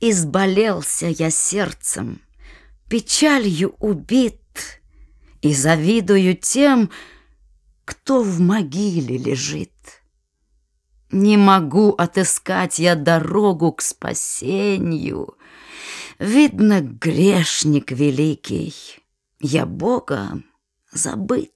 Изболелся я сердцем, печалью убит, И завидую тем, кто в могиле лежит. Не могу отыскать я дорогу к спасению. Видно, грешник великий, я Бога забыт.